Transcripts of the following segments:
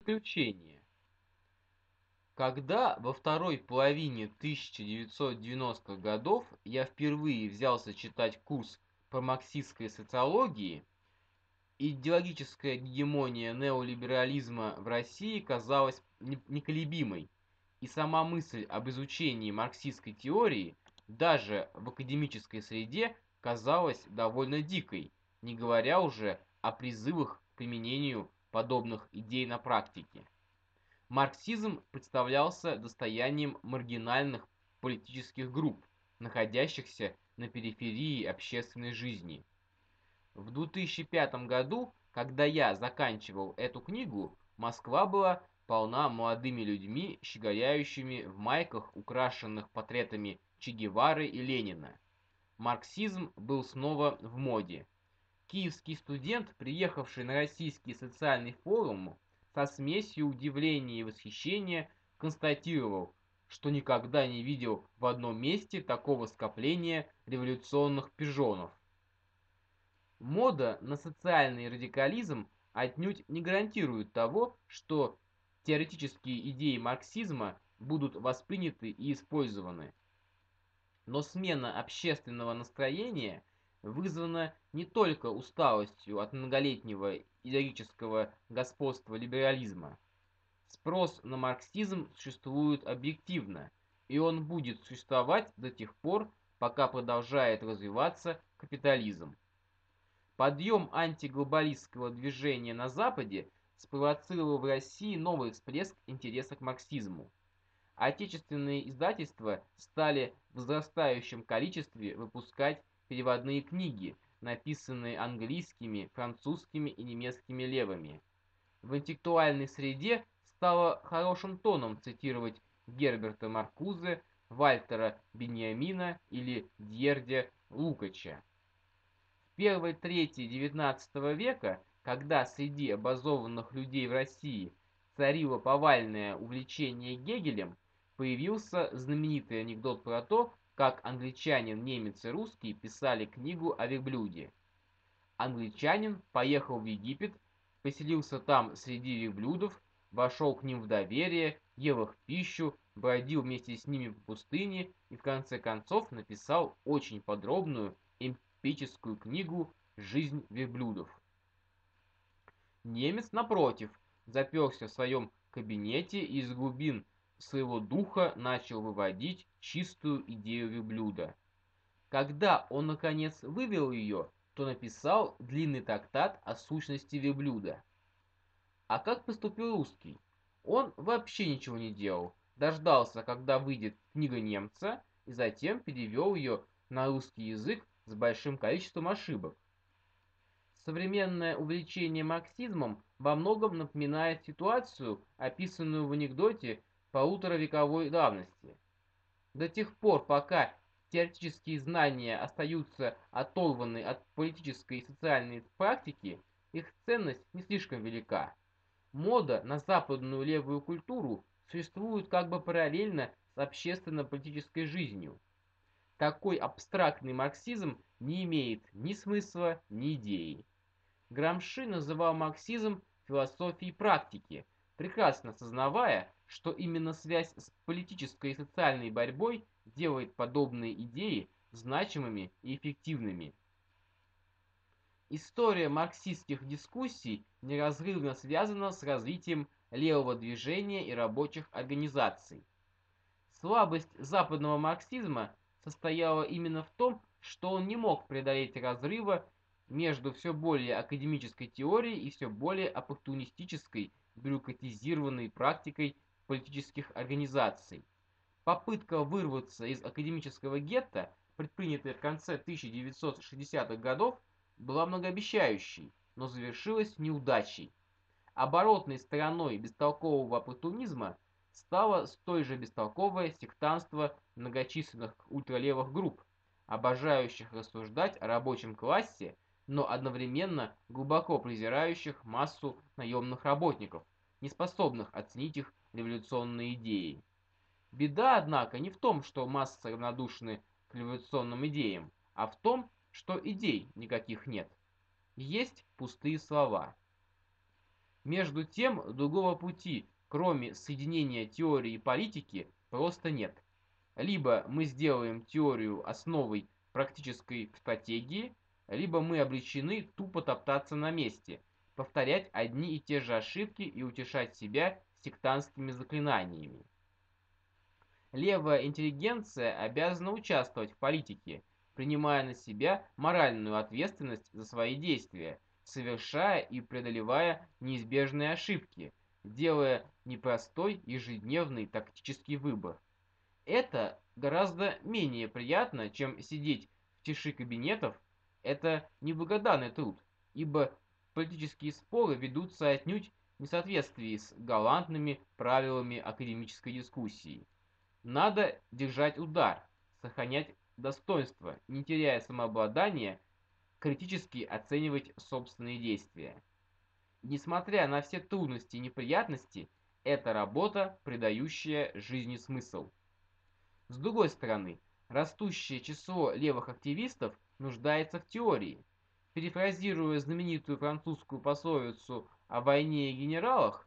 Заключение. Когда во второй половине 1990-х годов я впервые взялся читать курс по марксистской социологии, идеологическая гегемония неолиберализма в России казалась неколебимой, и сама мысль об изучении марксистской теории даже в академической среде казалась довольно дикой, не говоря уже о призывах к применению подобных идей на практике. Марксизм представлялся достоянием маргинальных политических групп, находящихся на периферии общественной жизни. В 2005 году, когда я заканчивал эту книгу, Москва была полна молодыми людьми, щеголяющими в майках, украшенных портретами Че Гевары и Ленина. Марксизм был снова в моде. Киевский студент, приехавший на Российский социальный форум, со смесью удивления и восхищения констатировал, что никогда не видел в одном месте такого скопления революционных пижонов. Мода на социальный радикализм отнюдь не гарантирует того, что теоретические идеи марксизма будут восприняты и использованы. Но смена общественного настроения вызвана не только усталостью от многолетнего идеологического господства либерализма. Спрос на марксизм существует объективно, и он будет существовать до тех пор, пока продолжает развиваться капитализм. Подъем антиглобалистского движения на Западе спровоцировал в России новый всплеск интереса к марксизму. Отечественные издательства стали в возрастающем количестве выпускать переводные книги, написанные английскими, французскими и немецкими левыми. В интеллектуальной среде стало хорошим тоном цитировать Герберта Маркузе, Вальтера Беньямина или Дьердя Лукача первой трети XIX века, когда среди образованных людей в России царило повальное увлечение Гегелем, появился знаменитый анекдот про то, как англичанин, немец и русский писали книгу о верблюде. Англичанин поехал в Египет, поселился там среди верблюдов, вошел к ним в доверие, ел их пищу, бродил вместе с ними по пустыне и в конце концов написал очень подробную эпическую книгу «Жизнь верблюдов». Немец, напротив, заперся в своем кабинете и из глубин своего духа начал выводить чистую идею верблюда. Когда он, наконец, вывел ее, то написал длинный трактат о сущности верблюда. А как поступил русский? Он вообще ничего не делал, дождался, когда выйдет книга немца, и затем перевел ее на русский язык с большим количеством ошибок. Современное увлечение марксизмом во многом напоминает ситуацию, описанную в анекдоте полуторавековой давности. До тех пор, пока теоретические знания остаются оторваны от политической и социальной практики, их ценность не слишком велика. Мода на западную левую культуру существует как бы параллельно с общественно-политической жизнью. Такой абстрактный марксизм не имеет ни смысла, ни идеи. Грамши называл марксизм философией практики, прекрасно сознавая, что именно связь с политической и социальной борьбой делает подобные идеи значимыми и эффективными. История марксистских дискуссий неразрывно связана с развитием левого движения и рабочих организаций. Слабость западного марксизма состояла именно в том, что он не мог преодолеть разрыва между все более академической теорией и все более оппортунистической, бюрократизированной практикой политических организаций. Попытка вырваться из академического гетто, предпринятая в конце 1960-х годов, была многообещающей, но завершилась неудачей. Оборотной стороной бестолкового оппортунизма – стало столь же бестолковое сектантство многочисленных ультралевых групп, обожающих рассуждать о рабочем классе, но одновременно глубоко презирающих массу наемных работников, не способных оценить их революционные идеи. Беда, однако, не в том, что массы равнодушны к революционным идеям, а в том, что идей никаких нет. Есть пустые слова. Между тем, другого пути, кроме соединения теории и политики, просто нет. Либо мы сделаем теорию основой практической стратегии, либо мы обречены тупо топтаться на месте, повторять одни и те же ошибки и утешать себя сектантскими заклинаниями. Левая интеллигенция обязана участвовать в политике, принимая на себя моральную ответственность за свои действия, совершая и преодолевая неизбежные ошибки, делая непростой ежедневный тактический выбор. Это гораздо менее приятно, чем сидеть в тиши кабинетов, это неблагодарный труд, ибо политические споры ведутся отнюдь в несоответствии с галантными правилами академической дискуссии. Надо держать удар, сохранять достоинство, не теряя самообладания, критически оценивать собственные действия. Несмотря на все трудности и неприятности, это работа, придающая жизни смысл. С другой стороны, растущее число левых активистов нуждается в теории. Перефразируя знаменитую французскую пословицу о войне и генералах,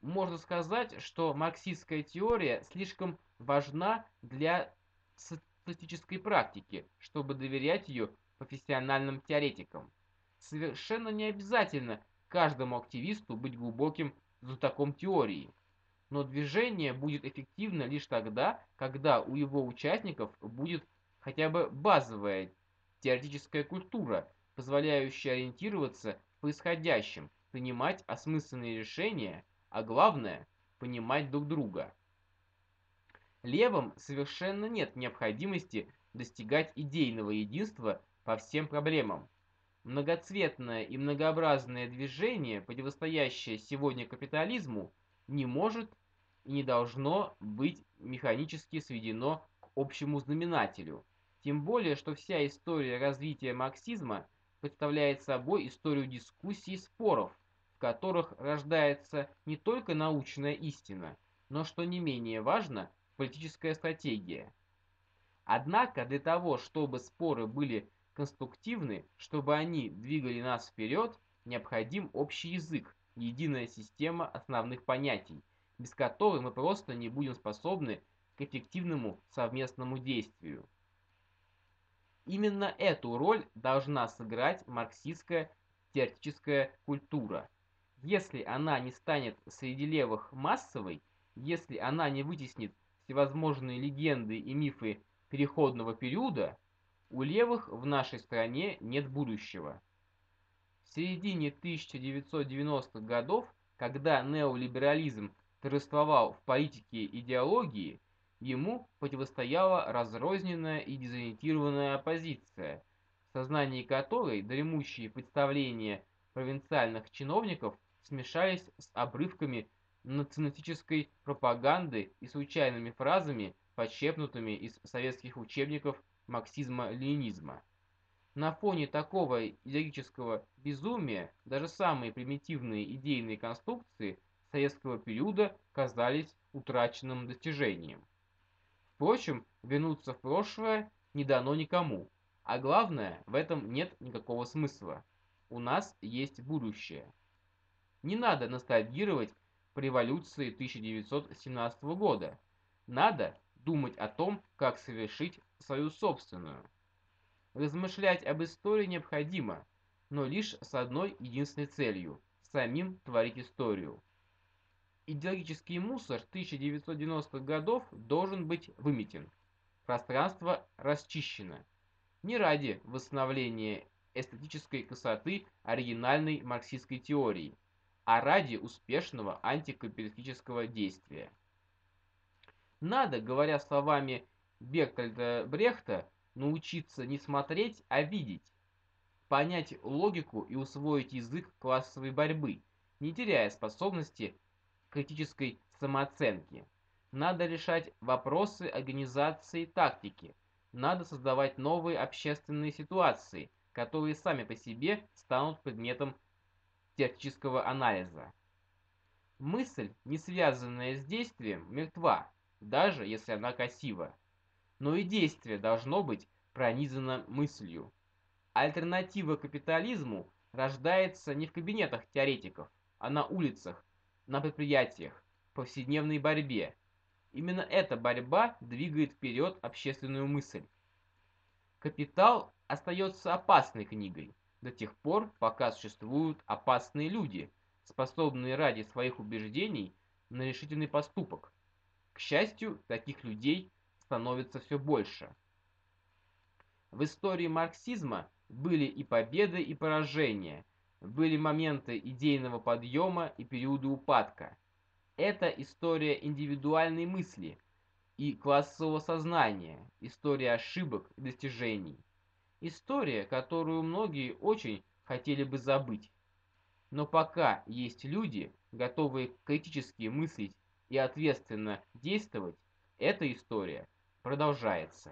можно сказать, что марксистская теория слишком важна для статистической практики, чтобы доверять ее профессиональным теоретикам. Совершенно не обязательно каждому активисту быть глубоким знатоком теории, но движение будет эффективно лишь тогда, когда у его участников будет хотя бы базовая теоретическая культура, позволяющая ориентироваться в происходящем, принимать осмысленные решения, а главное – понимать друг друга. Левым совершенно нет необходимости достигать идейного единства по всем проблемам. Многоцветное и многообразное движение, противостоящее сегодня капитализму, не может и не должно быть механически сведено к общему знаменателю. Тем более, что вся история развития марксизма представляет собой историю дискуссий и споров, в которых рождается не только научная истина, но, что не менее важно, политическая стратегия. Однако для того, чтобы споры были конструктивны, чтобы они двигали нас вперед, необходим общий язык, единая система основных понятий, без которой мы просто не будем способны к эффективному совместному действию. Именно эту роль должна сыграть марксистская теоретическая культура. Если она не станет среди левых массовой, если она не вытеснит всевозможные легенды и мифы переходного периода, у левых в нашей стране нет будущего. В середине 1990-х годов, когда неолиберализм торжествовал в политике идеологии, ему противостояла разрозненная и дезориентированная оппозиция, в сознании которой дремущие представления провинциальных чиновников смешались с обрывками националистической пропаганды и случайными фразами, подчеркнутыми из советских учебников марксизма-ленинизма. На фоне такого идеологического безумия даже самые примитивные идейные конструкции советского периода казались утраченным достижением. Впрочем, вернуться в прошлое не дано никому, а главное, в этом нет никакого смысла. У нас есть будущее. Не надо ностальгировать по революции 1917 года. Надо думать о том, как совершить свою собственную. Размышлять об истории необходимо, но лишь с одной единственной целью – самим творить историю. Идеологический мусор 1990-х годов должен быть выметен. Пространство расчищено. Не ради восстановления эстетической красоты оригинальной марксистской теории – а ради успешного антикапиталистического действия. Надо, говоря словами Бертольда Брехта, научиться не смотреть, а видеть, понять логику и усвоить язык классовой борьбы, не теряя способности критической самооценки. Надо решать вопросы организации тактики. Надо создавать новые общественные ситуации, которые сами по себе станут предметом теоретического анализа. Мысль, не связанная с действием, мертва, даже если она красива. Но и действие должно быть пронизано мыслью. Альтернатива капитализму рождается не в кабинетах теоретиков, а на улицах, на предприятиях, повседневной борьбе. Именно эта борьба двигает вперед общественную мысль. «Капитал» остается опасной книгой до тех пор, пока существуют опасные люди, способные ради своих убеждений на решительный поступок. К счастью, таких людей становится все больше. В истории марксизма были и победы, и поражения, были моменты идейного подъема и периоды упадка. Это история индивидуальной мысли и классового сознания, история ошибок и достижений. История, которую многие очень хотели бы забыть. Но пока есть люди, готовые критически мыслить и ответственно действовать, эта история продолжается.